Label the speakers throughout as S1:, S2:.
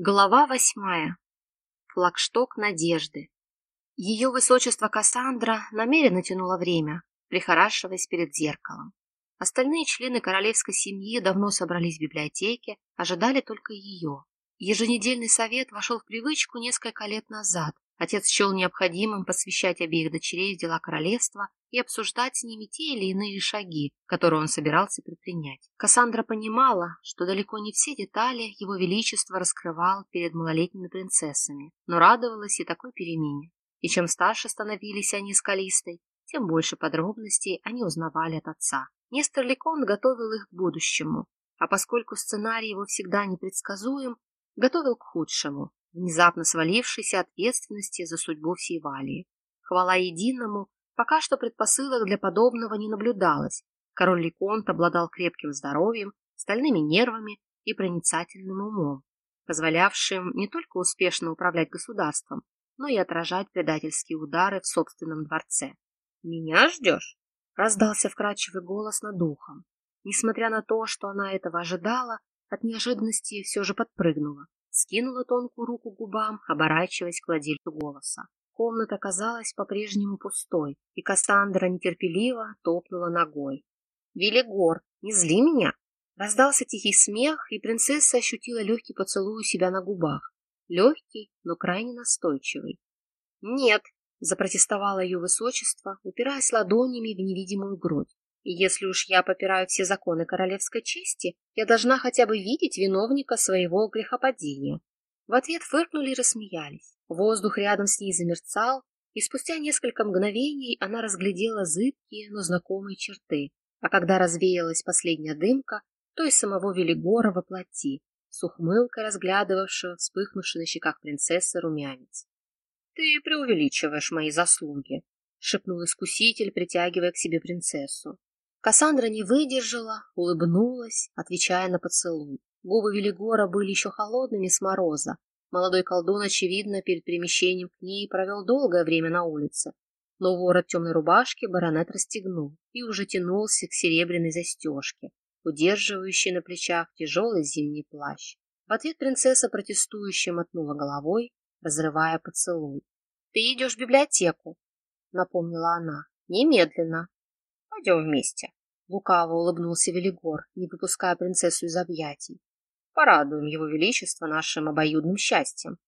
S1: Глава восьмая. Флагшток надежды. Ее высочество Кассандра намеренно тянуло время, прихорашиваясь перед зеркалом. Остальные члены королевской семьи давно собрались в библиотеке, ожидали только ее. Еженедельный совет вошел в привычку несколько лет назад, Отец счел необходимым посвящать обеих дочерей в дела королевства и обсуждать с ними те или иные шаги, которые он собирался предпринять. Кассандра понимала, что далеко не все детали его величества раскрывал перед малолетними принцессами, но радовалась и такой перемене. И чем старше становились они с Калистой, тем больше подробностей они узнавали от отца. Нестор Ликон готовил их к будущему, а поскольку сценарий его всегда непредсказуем, готовил к худшему, внезапно свалившейся ответственности за судьбу всей Валии. Хвала единому, пока что предпосылок для подобного не наблюдалось. Король Ликонт обладал крепким здоровьем, стальными нервами и проницательным умом, позволявшим не только успешно управлять государством, но и отражать предательские удары в собственном дворце. «Меня ждешь?» — раздался вкрадчивый голос над ухом. Несмотря на то, что она этого ожидала, от неожиданности все же подпрыгнула скинула тонкую руку губам, оборачиваясь к владельцу голоса. Комната казалась по-прежнему пустой, и Кассандра нетерпеливо топнула ногой. «Велигор, не зли меня!» Раздался тихий смех, и принцесса ощутила легкий поцелуй у себя на губах. Легкий, но крайне настойчивый. «Нет!» — запротестовало ее высочество, упираясь ладонями в невидимую грудь. Если уж я попираю все законы королевской чести, я должна хотя бы видеть виновника своего грехопадения. В ответ фыркнули и рассмеялись. Воздух рядом с ней замерцал, и спустя несколько мгновений она разглядела зыбкие, но знакомые черты. А когда развеялась последняя дымка, то и самого Велигора во плоти, с ухмылкой разглядывавшего вспыхнувший на щеках принцессы румянец. — Ты преувеличиваешь мои заслуги, — шепнул искуситель, притягивая к себе принцессу. Кассандра не выдержала, улыбнулась, отвечая на поцелуй. Губы Велигора были еще холодными с мороза. Молодой колдун, очевидно, перед перемещением к ней провел долгое время на улице. Но ворот темной рубашки баронет расстегнул и уже тянулся к серебряной застежке, удерживающей на плечах тяжелый зимний плащ. В ответ принцесса протестующе мотнула головой, разрывая поцелуй. — Ты идешь в библиотеку, — напомнила она. — Немедленно. Пойдем вместе. Лукаво улыбнулся Велигор, не выпуская принцессу из объятий. Порадуем его величество нашим обоюдным счастьем.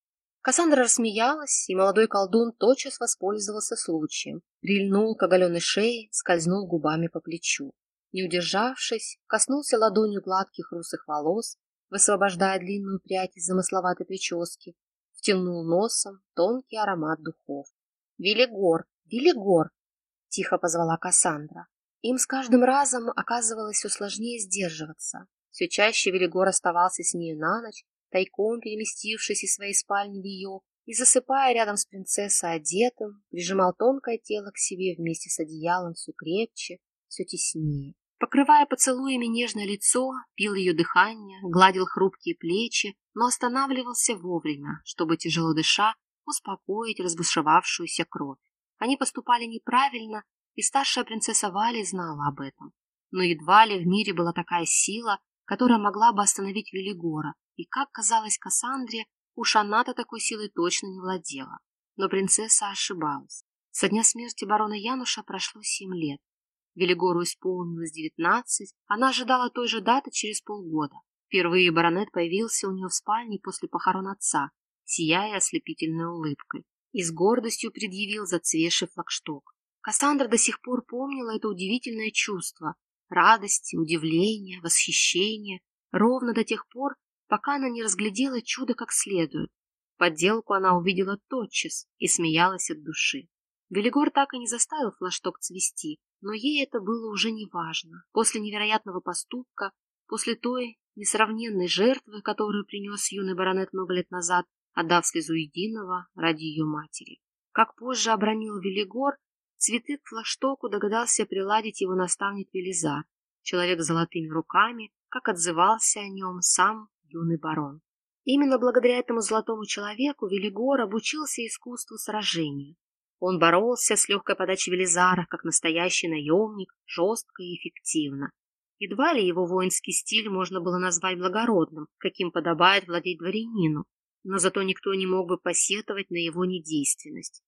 S1: Кассандра рассмеялась, и молодой колдун тотчас воспользовался случаем. Прильнул к оголенной шее, скользнул губами по плечу. Не удержавшись, коснулся ладонью гладких русых волос, высвобождая длинную прядь из замысловатой прически, втянул носом тонкий аромат духов. «Велигор! Велигор!» — тихо позвала Кассандра. Им с каждым разом оказывалось все сложнее сдерживаться. Все чаще Велигор оставался с нею на ночь, тайком переместившись из своей спальни в ее, и, засыпая рядом с принцессой одетым, прижимал тонкое тело к себе вместе с одеялом все крепче, все теснее. Покрывая поцелуями нежное лицо, пил ее дыхание, гладил хрупкие плечи, но останавливался вовремя, чтобы, тяжело дыша, успокоить разбушевавшуюся кровь. Они поступали неправильно, и старшая принцесса Вали знала об этом. Но едва ли в мире была такая сила, которая могла бы остановить Велигора, и, как казалось Кассандре, уж она-то такой силой точно не владела. Но принцесса ошибалась. Со дня смерти барона Януша прошло семь лет. Велигору исполнилось девятнадцать, она ожидала той же даты через полгода. Впервые баронет появился у нее в спальне после похорон отца, сияя ослепительной улыбкой, и с гордостью предъявил зацвеший флагшток. Кассандра до сих пор помнила это удивительное чувство радости, удивления, восхищения, ровно до тех пор, пока она не разглядела чудо как следует. Подделку она увидела тотчас и смеялась от души. Велигор так и не заставил флашток цвести, но ей это было уже не важно. После невероятного поступка, после той несравненной жертвы, которую принес юный баронет много лет назад, отдав слезу единого ради ее матери. Как позже обронил Велигор, Цветы к флаштоку догадался приладить его наставник Велизар, человек с золотыми руками, как отзывался о нем сам юный барон. Именно благодаря этому золотому человеку Велигор обучился искусству сражения. Он боролся с легкой подачей Велизара, как настоящий наемник, жестко и эффективно. Едва ли его воинский стиль можно было назвать благородным, каким подобает владеть дворянину, но зато никто не мог бы посетовать на его недейственность.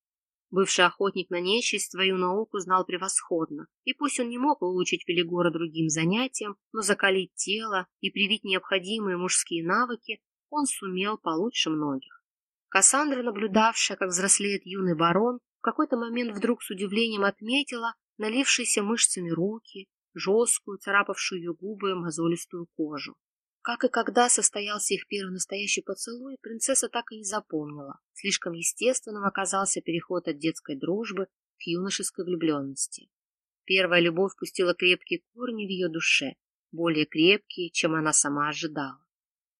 S1: Бывший охотник на нечисть свою науку знал превосходно, и пусть он не мог выучить Велигора другим занятиям, но закалить тело и привить необходимые мужские навыки он сумел получше многих. Кассандра, наблюдавшая, как взрослеет юный барон, в какой-то момент вдруг с удивлением отметила налившиеся мышцами руки, жесткую, царапавшую ее губы, мозолистую кожу. Как и когда состоялся их первый настоящий поцелуй, принцесса так и не запомнила. Слишком естественным оказался переход от детской дружбы к юношеской влюбленности. Первая любовь пустила крепкие корни в ее душе, более крепкие, чем она сама ожидала.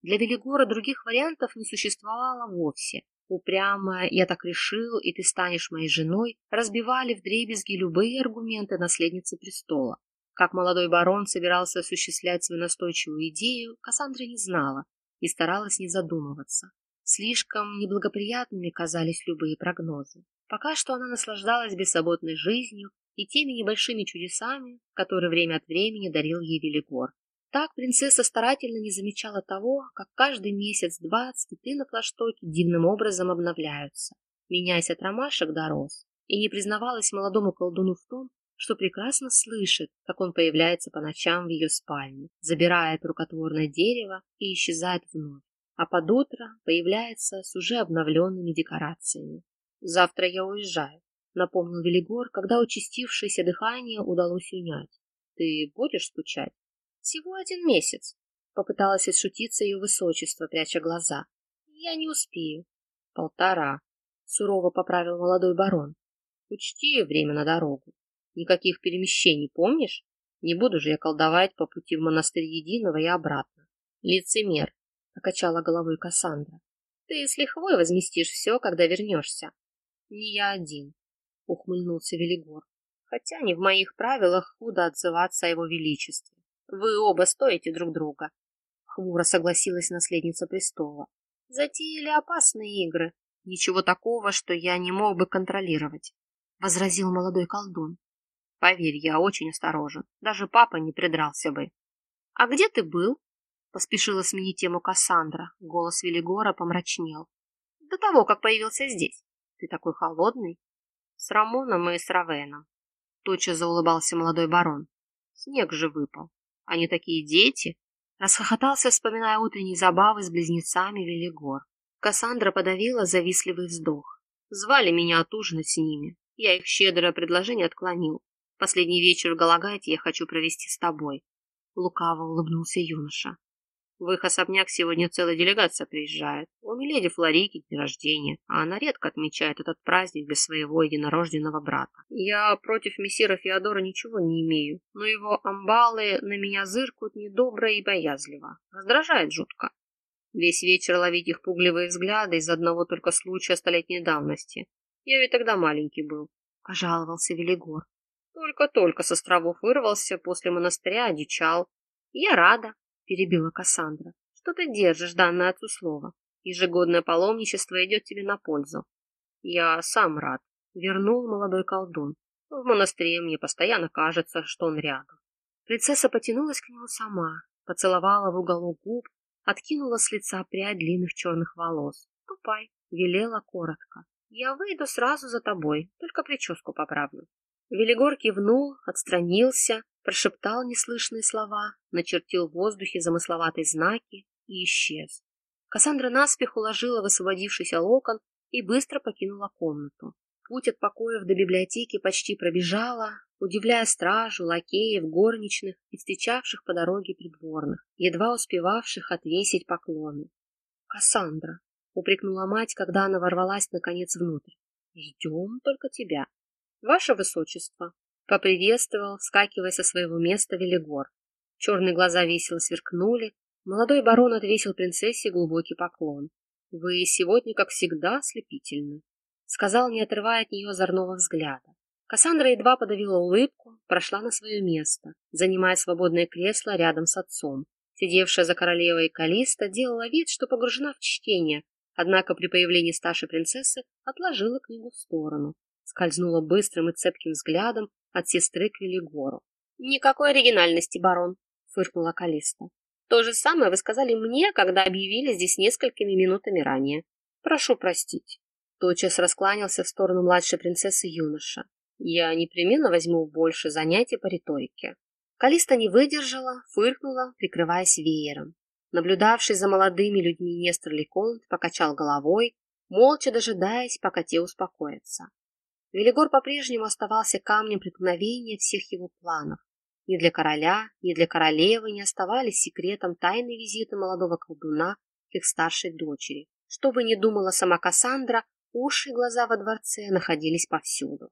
S1: Для Велигора других вариантов не существовало вовсе. Упрямая «я так решил, и ты станешь моей женой» разбивали вдребезги любые аргументы наследницы престола. Как молодой барон собирался осуществлять свою настойчивую идею, Кассандра не знала и старалась не задумываться. Слишком неблагоприятными казались любые прогнозы. Пока что она наслаждалась бессоботной жизнью и теми небольшими чудесами, которые время от времени дарил ей Велигор. Так принцесса старательно не замечала того, как каждый месяц-два цветы на флаштоке дивным образом обновляются, меняясь от ромашек до роз, и не признавалась молодому колдуну в том, что прекрасно слышит, как он появляется по ночам в ее спальне, забирает рукотворное дерево и исчезает вновь, а под утро появляется с уже обновленными декорациями. «Завтра я уезжаю», — напомнил Велигор, когда участившееся дыхание удалось унять. «Ты будешь скучать?» «Всего один месяц», — попыталась отшутиться ее высочество, пряча глаза. «Я не успею». «Полтора», — сурово поправил молодой барон. «Учти время на дорогу. Никаких перемещений, помнишь? Не буду же я колдовать по пути в монастырь Единого и обратно. Лицемер, — покачала головой Кассандра. Ты с лихвой возместишь все, когда вернешься. Не я один, — ухмыльнулся Велигор. Хотя не в моих правилах худо отзываться о его величестве. Вы оба стоите друг друга. Хмуро согласилась наследница престола. Затеяли опасные игры. Ничего такого, что я не мог бы контролировать, — возразил молодой колдун. Поверь, я очень осторожен. Даже папа не придрался бы. — А где ты был? — поспешила сменить тему Кассандра. Голос Велигора помрачнел. — До того, как появился здесь. Ты такой холодный. С Рамоном и с Равеном. Тотчас заулыбался молодой барон. Снег же выпал. Они такие дети. Расхохотался, вспоминая утренние забавы с близнецами Велигор. Кассандра подавила завистливый вздох. Звали меня отужинать с ними. Я их щедрое предложение отклонил. Последний вечер Галагайте я хочу провести с тобой. Лукаво улыбнулся юноша. В их особняк сегодня целая делегация приезжает. У Миледи Флорики день рождения, а она редко отмечает этот праздник без своего единорожденного брата. Я против мессира Феодора ничего не имею, но его амбалы на меня зыркают недобро и боязливо. Раздражает жутко. Весь вечер ловить их пугливые взгляды из одного только случая столетней давности. Я ведь тогда маленький был, — пожаловался Велигор. Только-только с островов вырвался, после монастыря одичал. Я рада, перебила Кассандра, что ты держишь данное отцу слово. Ежегодное паломничество идет тебе на пользу. Я сам рад, вернул молодой колдун. В монастыре мне постоянно кажется, что он рядом. Принцесса потянулась к нему сама, поцеловала в уголок губ, откинула с лица прядь длинных черных волос. «Ступай», — велела коротко. «Я выйду сразу за тобой, только прическу поправлю». Велигор кивнул, отстранился, прошептал неслышные слова, начертил в воздухе замысловатые знаки и исчез. Кассандра наспех уложила в освободившийся локон и быстро покинула комнату. Путь от покоев до библиотеки почти пробежала, удивляя стражу, лакеев, горничных и встречавших по дороге придворных, едва успевавших отвесить поклоны. «Кассандра», — упрекнула мать, когда она ворвалась наконец внутрь, — «ждем только тебя». «Ваше Высочество!» — поприветствовал, вскакивая со своего места Велигор. Черные глаза весело сверкнули. Молодой барон отвесил принцессе глубокий поклон. «Вы сегодня, как всегда, ослепительны», — сказал, не отрывая от нее озорного взгляда. Кассандра едва подавила улыбку, прошла на свое место, занимая свободное кресло рядом с отцом. Сидевшая за королевой Калиста делала вид, что погружена в чтение, однако при появлении старшей принцессы отложила книгу в сторону скользнула быстрым и цепким взглядом от сестры к Велигору. «Никакой оригинальности, барон», — фыркнула Калиста. «То же самое вы сказали мне, когда объявили здесь несколькими минутами ранее. Прошу простить. Тотчас раскланялся в сторону младшей принцессы юноша. Я непременно возьму больше занятий по риторике. Калиста не выдержала, фыркнула, прикрываясь веером. Наблюдавший за молодыми людьми Нестор Леконт покачал головой, молча дожидаясь, пока те успокоятся. Велигор по-прежнему оставался камнем преткновения всех его планов. Ни для короля, ни для королевы не оставались секретом тайны визита молодого колдуна к их старшей дочери. Что бы ни думала сама Кассандра, уши и глаза во дворце находились повсюду.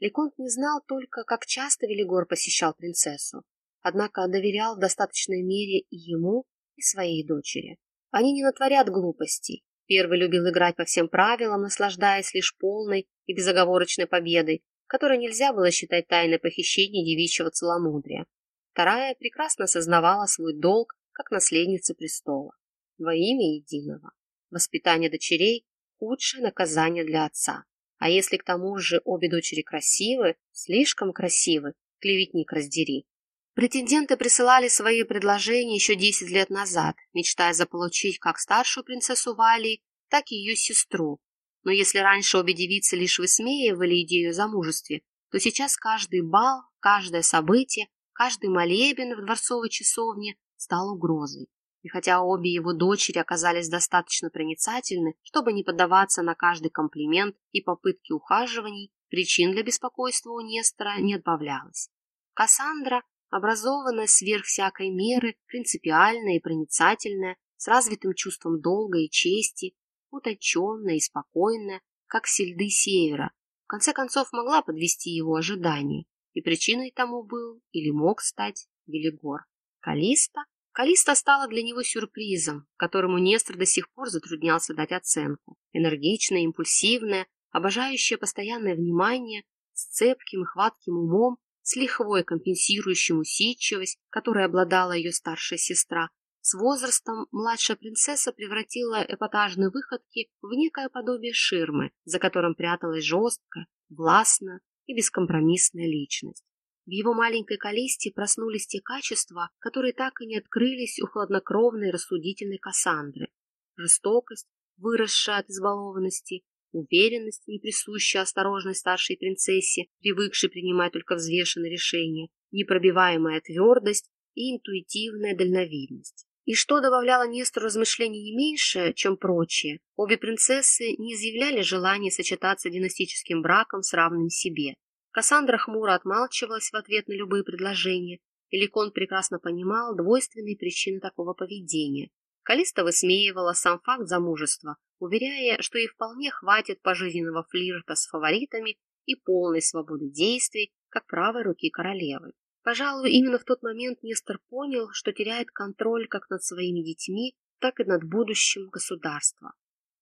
S1: Леконт не знал только, как часто Велигор посещал принцессу, однако доверял в достаточной мере и ему, и своей дочери. Они не натворят глупостей. Первый любил играть по всем правилам, наслаждаясь лишь полной и безоговорочной победой, которой нельзя было считать тайной похищения девичьего целомудрия. Вторая прекрасно осознавала свой долг как наследница престола. Во имя единого. Воспитание дочерей – худшее наказание для отца. А если к тому же обе дочери красивы, слишком красивы, клеветник раздери. Претенденты присылали свои предложения еще 10 лет назад, мечтая заполучить как старшую принцессу Валии, так и ее сестру. Но если раньше обе девицы лишь высмеивали идею о замужестве, то сейчас каждый бал, каждое событие, каждый молебен в дворцовой часовне стал угрозой. И хотя обе его дочери оказались достаточно проницательны, чтобы не поддаваться на каждый комплимент и попытки ухаживаний, причин для беспокойства у Нестора не отбавлялось. Кассандра, образованная сверх всякой меры, принципиальная и проницательная, с развитым чувством долга и чести, утонченная и спокойная, как сельды севера, в конце концов могла подвести его ожидания, и причиной тому был или мог стать Велигор. Калиста Калиста стала для него сюрпризом, которому Нестор до сих пор затруднялся дать оценку. Энергичная, импульсивная, обожающая постоянное внимание, с цепким и хватким умом, с лихвой компенсирующим усидчивость, которой обладала ее старшая сестра. С возрастом младшая принцесса превратила эпатажные выходки в некое подобие ширмы, за которым пряталась жесткая, властная и бескомпромиссная личность. В его маленькой Калисте проснулись те качества, которые так и не открылись у хладнокровной рассудительной Кассандры. Жестокость, выросшая от избалованности, уверенность, не присущая осторожной старшей принцессе, привыкшей принимать только взвешенные решения, непробиваемая твердость и интуитивная дальновидность. И что добавляло Нестору размышлений не меньше, чем прочие, обе принцессы не изъявляли желания сочетаться династическим браком с равным себе. Кассандра хмуро отмалчивалась в ответ на любые предложения, и Ликон прекрасно понимал двойственные причины такого поведения. Калиста высмеивала сам факт замужества, уверяя, что ей вполне хватит пожизненного флирта с фаворитами и полной свободы действий, как правой руки королевы. Пожалуй, именно в тот момент Нестор понял, что теряет контроль как над своими детьми, так и над будущим государства.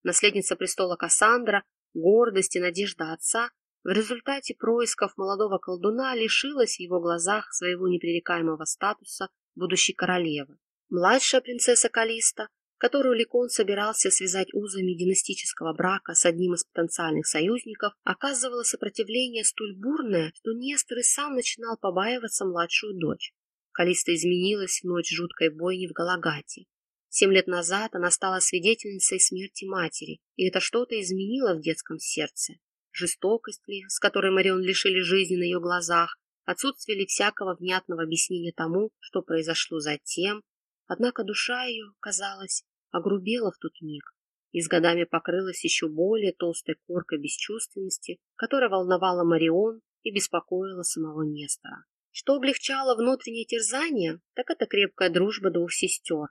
S1: Наследница престола Кассандра, гордость и надежда отца в результате происков молодого колдуна лишилась в его глазах своего непререкаемого статуса будущей королевы. Младшая принцесса Калиста, которую Ликон собирался связать узами династического брака с одним из потенциальных союзников, оказывала сопротивление столь бурное, что Нестор и сам начинал побаиваться младшую дочь. Калиста изменилась в ночь жуткой бойни в Галагате. Семь лет назад она стала свидетельницей смерти матери, и это что-то изменило в детском сердце жестокость ли, с которой Марион лишили жизни на ее глазах, отсутствие ли всякого внятного объяснения тому, что произошло затем. Однако душа ее, казалось, огрубела в тот миг и с годами покрылась еще более толстой коркой бесчувственности, которая волновала Марион и беспокоила самого Нестора. Что облегчало внутреннее терзание, так это крепкая дружба двух сестер.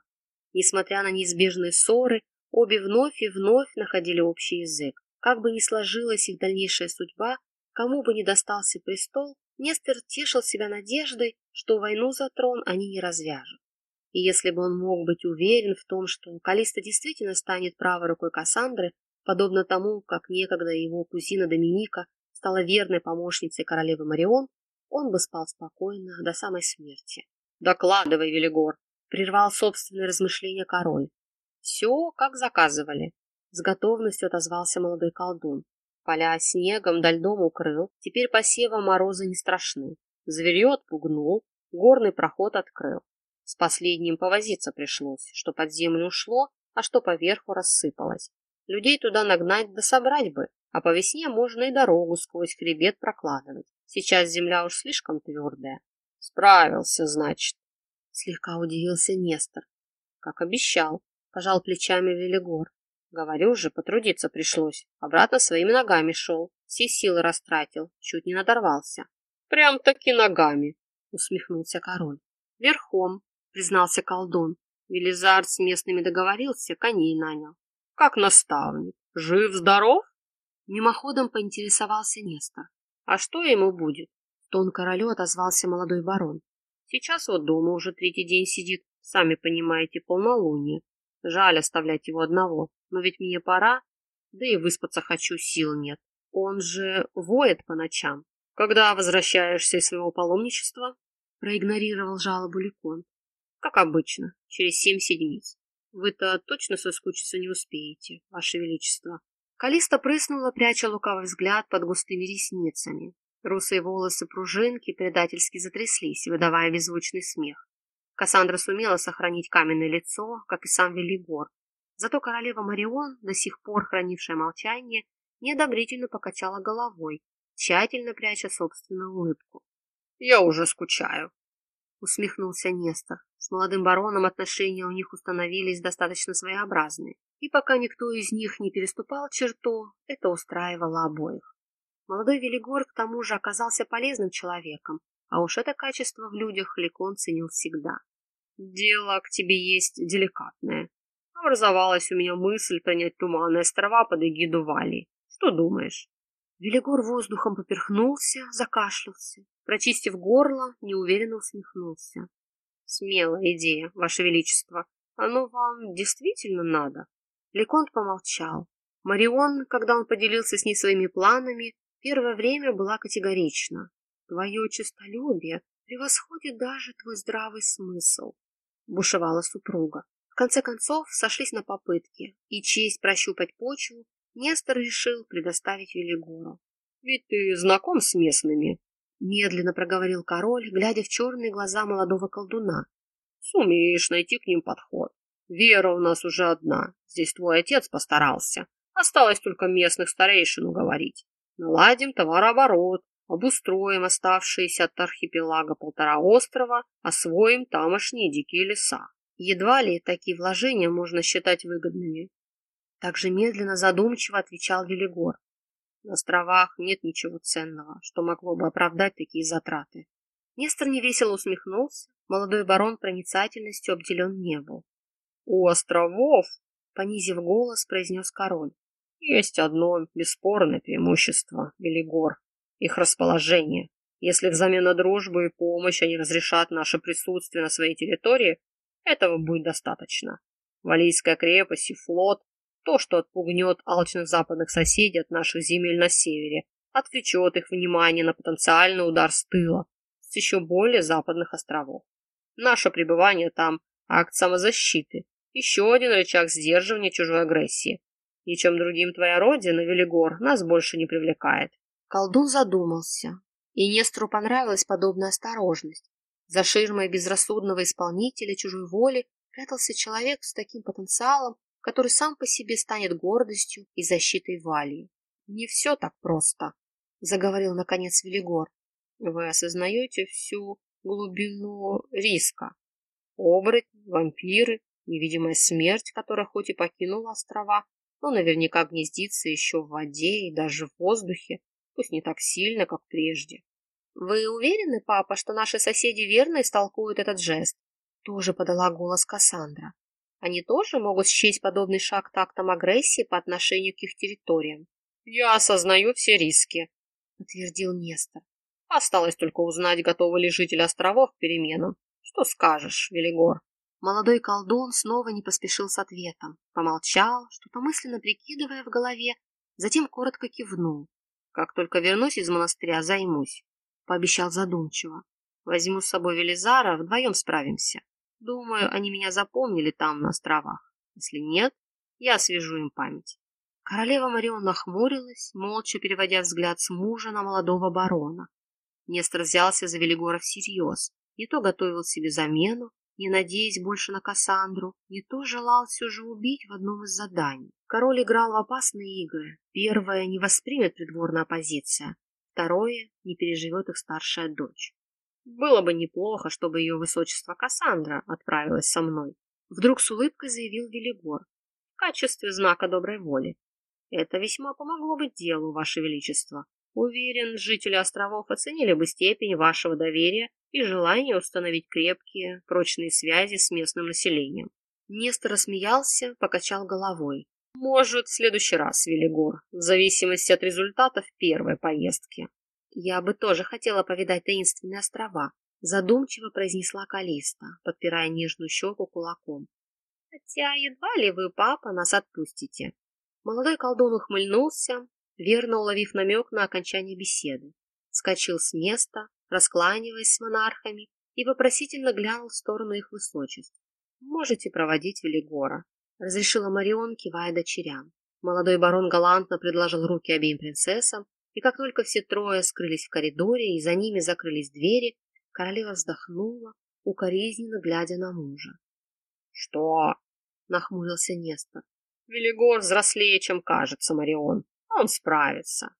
S1: Несмотря на неизбежные ссоры, обе вновь и вновь находили общий язык. Как бы ни сложилась их дальнейшая судьба, кому бы ни достался престол, Нестор тешил себя надеждой, что войну за трон они не развяжут. И если бы он мог быть уверен в том, что Калиста действительно станет правой рукой Кассандры, подобно тому, как некогда его кузина Доминика стала верной помощницей королевы Марион, он бы спал спокойно до самой смерти. «Докладывай, Велигор!» — прервал собственные размышления король. «Все, как заказывали. С готовностью отозвался молодой колдун. Поля снегом да льдом укрыл, теперь посева морозы не страшны. Зверье отпугнул, горный проход открыл. С последним повозиться пришлось, что под землю ушло, а что поверху рассыпалось. Людей туда нагнать да собрать бы, а по весне можно и дорогу сквозь хребет прокладывать. Сейчас земля уж слишком твердая. Справился, значит. Слегка удивился Нестор. Как обещал, пожал плечами Велигор. Говорю же, потрудиться пришлось. Обратно своими ногами шел. Все силы растратил, чуть не надорвался. Прям-таки ногами, усмехнулся король. Верхом, признался колдун. Велизар с местными договорился, коней нанял. Как наставник. Жив-здоров? Мимоходом поинтересовался Нестор. А что ему будет? Тон королю отозвался молодой барон. Сейчас вот дома уже третий день сидит, сами понимаете, полнолуние. Жаль оставлять его одного, но ведь мне пора, да и выспаться хочу, сил нет. Он же воет по ночам. Когда возвращаешься из своего паломничества? Проигнорировал жалобу Ликон. Как обычно, через семь седмиц. Вы-то точно соскучиться не успеете, Ваше Величество. Калиста прыснула, пряча лукавый взгляд под густыми ресницами. Русые волосы пружинки предательски затряслись, выдавая беззвучный смех. Кассандра сумела сохранить каменное лицо, как и сам Велигор. Зато королева Марион, до сих пор хранившая молчание, неодобрительно покачала головой, тщательно пряча собственную улыбку. «Я уже скучаю», — усмехнулся Нестор. С молодым бароном отношения у них установились достаточно своеобразные, и пока никто из них не переступал черту, это устраивало обоих. Молодой Велигор к тому же оказался полезным человеком, а уж это качество в людях Ликон ценил всегда. «Дело к тебе есть деликатное. Образовалась у меня мысль принять Туманные острова под эгиду Вали. Что думаешь?» Велигор воздухом поперхнулся, закашлялся. Прочистив горло, неуверенно усмехнулся. Смелая идея, Ваше Величество. Оно вам действительно надо? Леконт помолчал. Марион, когда он поделился с ней своими планами, первое время была категорична. Твое честолюбие превосходит даже твой здравый смысл, бушевала супруга. В конце концов сошлись на попытке, и честь прощупать почву Нестор решил предоставить Велигору. «Ведь ты знаком с местными?» Медленно проговорил король, глядя в черные глаза молодого колдуна. Сумеешь найти к ним подход. Вера у нас уже одна. Здесь твой отец постарался. Осталось только местных старейшин уговорить. Наладим товарооборот, обустроим оставшиеся от архипелага полтора острова, освоим тамошние дикие леса. Едва ли такие вложения можно считать выгодными. Так же медленно задумчиво отвечал Велигор. На островах нет ничего ценного, что могло бы оправдать такие затраты. Нестор невесело усмехнулся. Молодой барон проницательностью обделен не был. «У островов», — понизив голос, произнес король, — «есть одно бесспорное преимущество, Велигор, их расположение. Если взамен на дружбу и помощь они разрешат наше присутствие на своей территории, этого будет достаточно. Валийская крепость и флот то, что отпугнет алчных западных соседей от наших земель на севере, отвлечет их внимание на потенциальный удар с тыла, с еще более западных островов. Наше пребывание там – акт самозащиты, еще один рычаг сдерживания чужой агрессии. Ничем другим твоя родина, Велигор, нас больше не привлекает. Колдун задумался, и Нестру понравилась подобная осторожность. За ширмой безрассудного исполнителя чужой воли прятался человек с таким потенциалом, который сам по себе станет гордостью и защитой Валии. Не все так просто, заговорил наконец Велигор. Вы осознаете всю глубину риска. Оборотни, вампиры, невидимая смерть, которая хоть и покинула острова, но наверняка гнездится еще в воде и даже в воздухе, пусть не так сильно, как прежде. Вы уверены, папа, что наши соседи верно истолкуют этот жест? Тоже подала голос Кассандра. Они тоже могут счесть подобный шаг тактом агрессии по отношению к их территориям. «Я осознаю все риски», — подтвердил Нестор. «Осталось только узнать, готовы ли жители островов к переменам. Что скажешь, Велигор?» Молодой колдун снова не поспешил с ответом. Помолчал, что-то мысленно прикидывая в голове, затем коротко кивнул. «Как только вернусь из монастыря, займусь», — пообещал задумчиво. «Возьму с собой Велизара, вдвоем справимся». Думаю, они меня запомнили там, на островах. Если нет, я освежу им память. Королева Марион нахмурилась, молча переводя взгляд с мужа на молодого барона. Нестор взялся за Велигора всерьез. Не то готовил себе замену, не надеясь больше на Кассандру, не то желал все же убить в одном из заданий. Король играл в опасные игры. Первое не воспримет придворная оппозиция, второе не переживет их старшая дочь. Было бы неплохо, чтобы ее высочество Кассандра отправилась со мной. Вдруг с улыбкой заявил Велигор в качестве знака доброй воли. Это весьма помогло бы делу, ваше величество. Уверен, жители островов оценили бы степень вашего доверия и желание установить крепкие, прочные связи с местным населением. Нестор рассмеялся, покачал головой. Может, в следующий раз, Велигор, в зависимости от результатов первой поездки. Я бы тоже хотела повидать таинственные острова, задумчиво произнесла Калиста, подпирая нежную щеку кулаком. Хотя едва ли вы, папа, нас отпустите. Молодой колдун ухмыльнулся, верно уловив намек на окончание беседы. Скочил с места, раскланиваясь с монархами, и вопросительно глянул в сторону их высочеств. «Можете проводить Велигора», — разрешила Марион, кивая дочерям. Молодой барон галантно предложил руки обеим принцессам, и как только все трое скрылись в коридоре и за ними закрылись двери, королева вздохнула, укоризненно глядя на мужа. «Что?» — нахмурился Нестор. «Велигор взрослее, чем кажется, Марион. Он справится».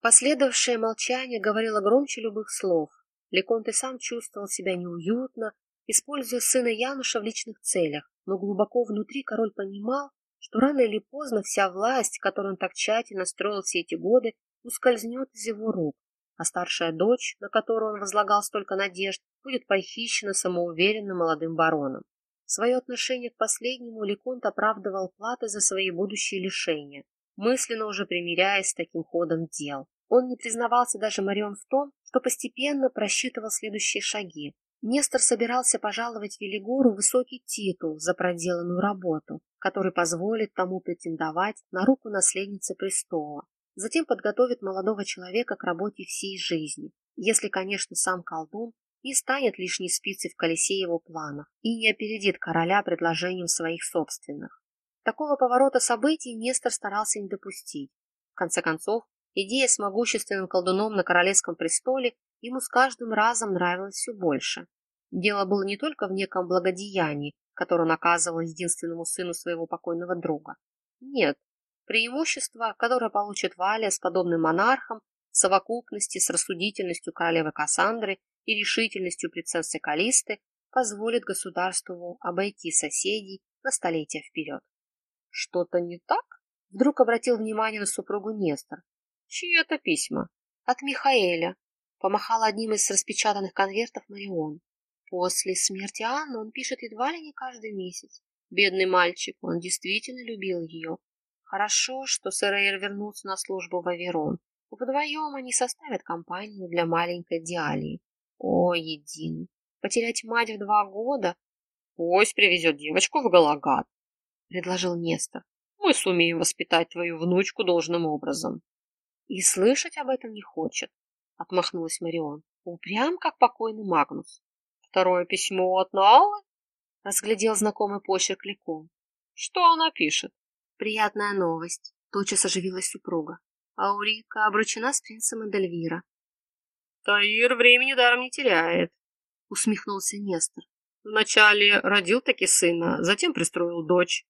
S1: Последовавшее молчание говорило громче любых слов. Леконт и сам чувствовал себя неуютно, используя сына Януша в личных целях, но глубоко внутри король понимал, что рано или поздно вся власть, которую он так тщательно строил все эти годы, ускользнет из его рук, а старшая дочь, на которую он возлагал столько надежд, будет похищена самоуверенным молодым бароном. Свое отношение к последнему Леконт оправдывал платой за свои будущие лишения, мысленно уже примиряясь с таким ходом дел. Он не признавался даже Марион в том, что постепенно просчитывал следующие шаги. Нестор собирался пожаловать Велигору высокий титул за проделанную работу, который позволит тому претендовать на руку наследницы престола. Затем подготовит молодого человека к работе всей жизни, если, конечно, сам колдун не станет лишней спицей в колесе его планов и не опередит короля предложением своих собственных. Такого поворота событий Нестор старался не допустить. В конце концов, идея с могущественным колдуном на королевском престоле ему с каждым разом нравилась все больше. Дело было не только в неком благодеянии, которое он оказывал единственному сыну своего покойного друга. Нет, преимущество, которое получит Валя с подобным монархом, в совокупности с рассудительностью королевы Кассандры и решительностью принцессы Калисты, позволит государству обойти соседей на столетия вперед. Что-то не так? Вдруг обратил внимание на супругу Нестор. Чьи это письма? От Михаэля. Помахал одним из распечатанных конвертов Марион. После смерти Анны он пишет едва ли не каждый месяц. Бедный мальчик, он действительно любил ее. Хорошо, что сэр Эйр вернулся на службу в Аверон. Вдвоем они составят компанию для маленькой Диалии. О, единый, потерять мать в два года? Пусть привезет девочку в Галагат, предложил Нестор. Мы сумеем воспитать твою внучку должным образом. И слышать об этом не хочет, отмахнулась Марион. Упрям, как покойный Магнус. Второе письмо от Наалы? Разглядел знакомый почерк Ликон. Что она пишет? Приятная новость. Тотчас оживилась супруга. Аурика обручена с принцем Эдельвира. Таир времени даром не теряет, усмехнулся Нестор. Вначале родил таки сына, затем пристроил дочь.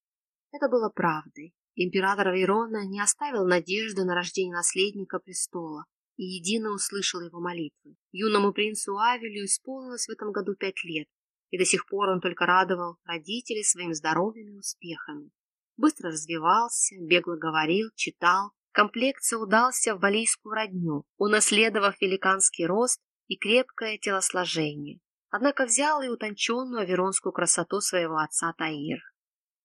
S1: Это было правдой. Император Авейрона не оставил надежды на рождение наследника престола и едино услышал его молитвы. Юному принцу Авелю исполнилось в этом году пять лет, и до сих пор он только радовал родителей своим здоровьем и успехами. Быстро развивался, бегло говорил, читал. Комплекция удался в валийскую родню, унаследовав великанский рост и крепкое телосложение. Однако взял и утонченную аверонскую красоту своего отца Таир.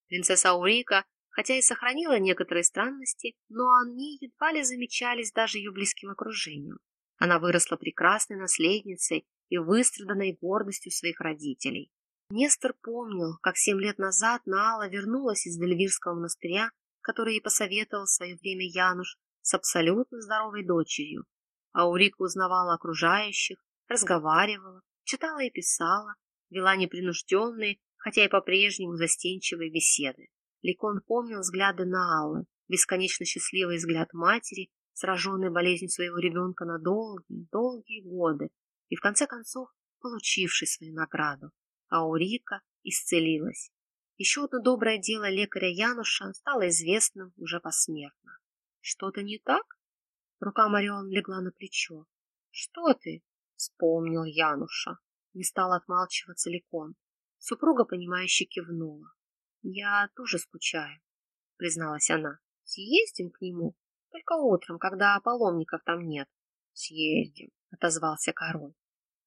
S1: Принцесса Аурика хотя и сохранила некоторые странности, но они едва ли замечались даже ее близким окружением. Она выросла прекрасной наследницей и выстраданной гордостью своих родителей. Нестор помнил, как семь лет назад Наала вернулась из Дельвирского монастыря, который ей посоветовал в свое время Януш, с абсолютно здоровой дочерью. Аурика узнавала окружающих, разговаривала, читала и писала, вела непринужденные, хотя и по-прежнему застенчивые беседы. Ликон помнил взгляды на Аллы, бесконечно счастливый взгляд матери, сраженной болезнью своего ребенка на долгие, долгие годы, и в конце концов получивший свою награду. А Урика исцелилась. Еще одно доброе дело лекаря Януша стало известным уже посмертно. Что-то не так? Рука Марион легла на плечо. Что ты? Вспомнил Януша. Не стал отмалчиваться Ликон. Супруга, понимающе кивнула. Я тоже скучаю, призналась она. Съездим к нему, только утром, когда паломников там нет. Съездим, отозвался король.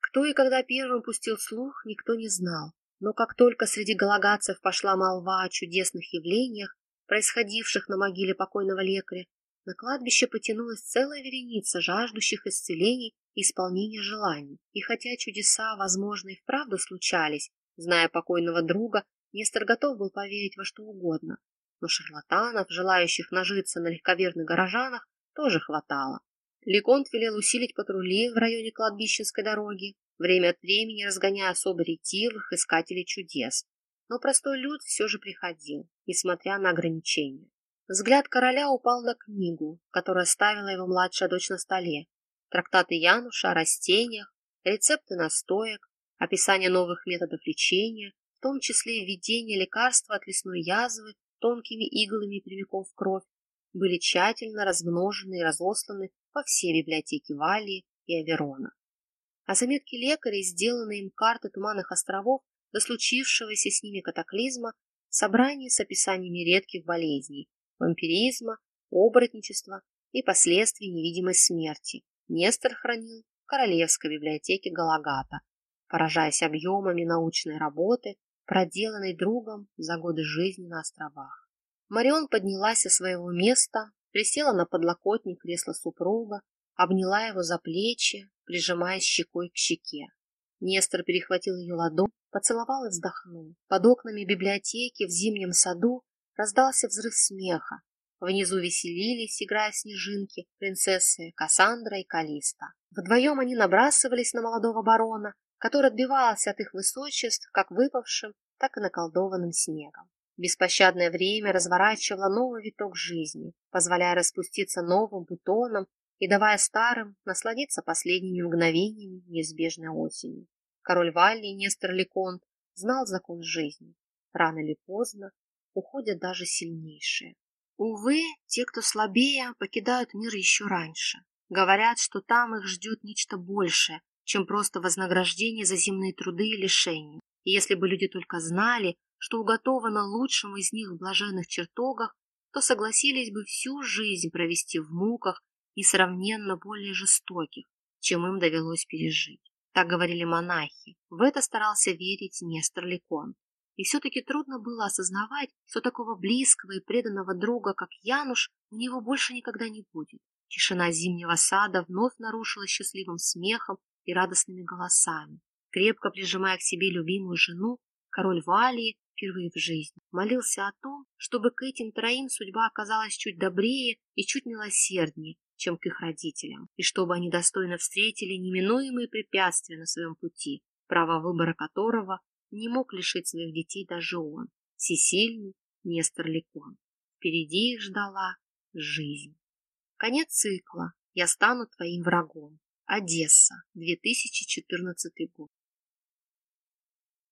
S1: Кто и когда первым пустил слух, никто не знал. Но как только среди галагацев пошла молва о чудесных явлениях, происходивших на могиле покойного лекаря, на кладбище потянулась целая вереница жаждущих исцелений и исполнения желаний. И хотя чудеса, возможно, и вправду случались, зная покойного друга, Нестор готов был поверить во что угодно. Но шарлатанов, желающих нажиться на легковерных горожанах, тоже хватало. Леконт велел усилить патрули в районе кладбищенской дороги, время от времени разгоняя особо ретивых искателей чудес. Но простой люд все же приходил, несмотря на ограничения. Взгляд короля упал на книгу, которую оставила его младшая дочь на столе. Трактаты Януша о растениях, рецепты настоек, описание новых методов лечения, в том числе введение лекарства от лесной язвы тонкими иглами прямиком в кровь, были тщательно размножены и разосланы по всей библиотеке Валии и Аверона а заметки лекарей, сделанные им карты Туманных островов до случившегося с ними катаклизма, собрание с описаниями редких болезней, вампиризма, оборотничества и последствий невидимой смерти, Нестор хранил в Королевской библиотеке Галагата, поражаясь объемами научной работы, проделанной другом за годы жизни на островах. Марион поднялась со своего места, присела на подлокотник кресла супруга обняла его за плечи, прижимая щекой к щеке. Нестор перехватил ее ладонь, поцеловал и вздохнул. Под окнами библиотеки в зимнем саду раздался взрыв смеха. Внизу веселились, играя снежинки, принцессы Кассандра и Калиста. Вдвоем они набрасывались на молодого барона, который отбивался от их высочеств как выпавшим, так и наколдованным снегом. Беспощадное время разворачивало новый виток жизни, позволяя распуститься новым бутоном и давая старым насладиться последними мгновениями неизбежной осени. Король Валли, Нестор Леконт, знал закон жизни. Рано или поздно уходят даже сильнейшие. Увы, те, кто слабее, покидают мир еще раньше. Говорят, что там их ждет нечто большее, чем просто вознаграждение за земные труды и лишения. И если бы люди только знали, что уготовано лучшим из них в блаженных чертогах, то согласились бы всю жизнь провести в муках несравненно более жестоких, чем им довелось пережить. Так говорили монахи. В это старался верить Нестор Ликон. И все-таки трудно было осознавать, что такого близкого и преданного друга, как Януш, у него больше никогда не будет. Тишина зимнего сада вновь нарушилась счастливым смехом и радостными голосами. Крепко прижимая к себе любимую жену, король Валии впервые в жизни молился о том, чтобы к этим троим судьба оказалась чуть добрее и чуть милосерднее, чем к их родителям, и чтобы они достойно встретили неминуемые препятствия на своем пути, право выбора которого не мог лишить своих детей даже он, всесильный Нестор Ликон. Впереди их ждала жизнь. Конец цикла. Я стану твоим врагом. Одесса, 2014 год.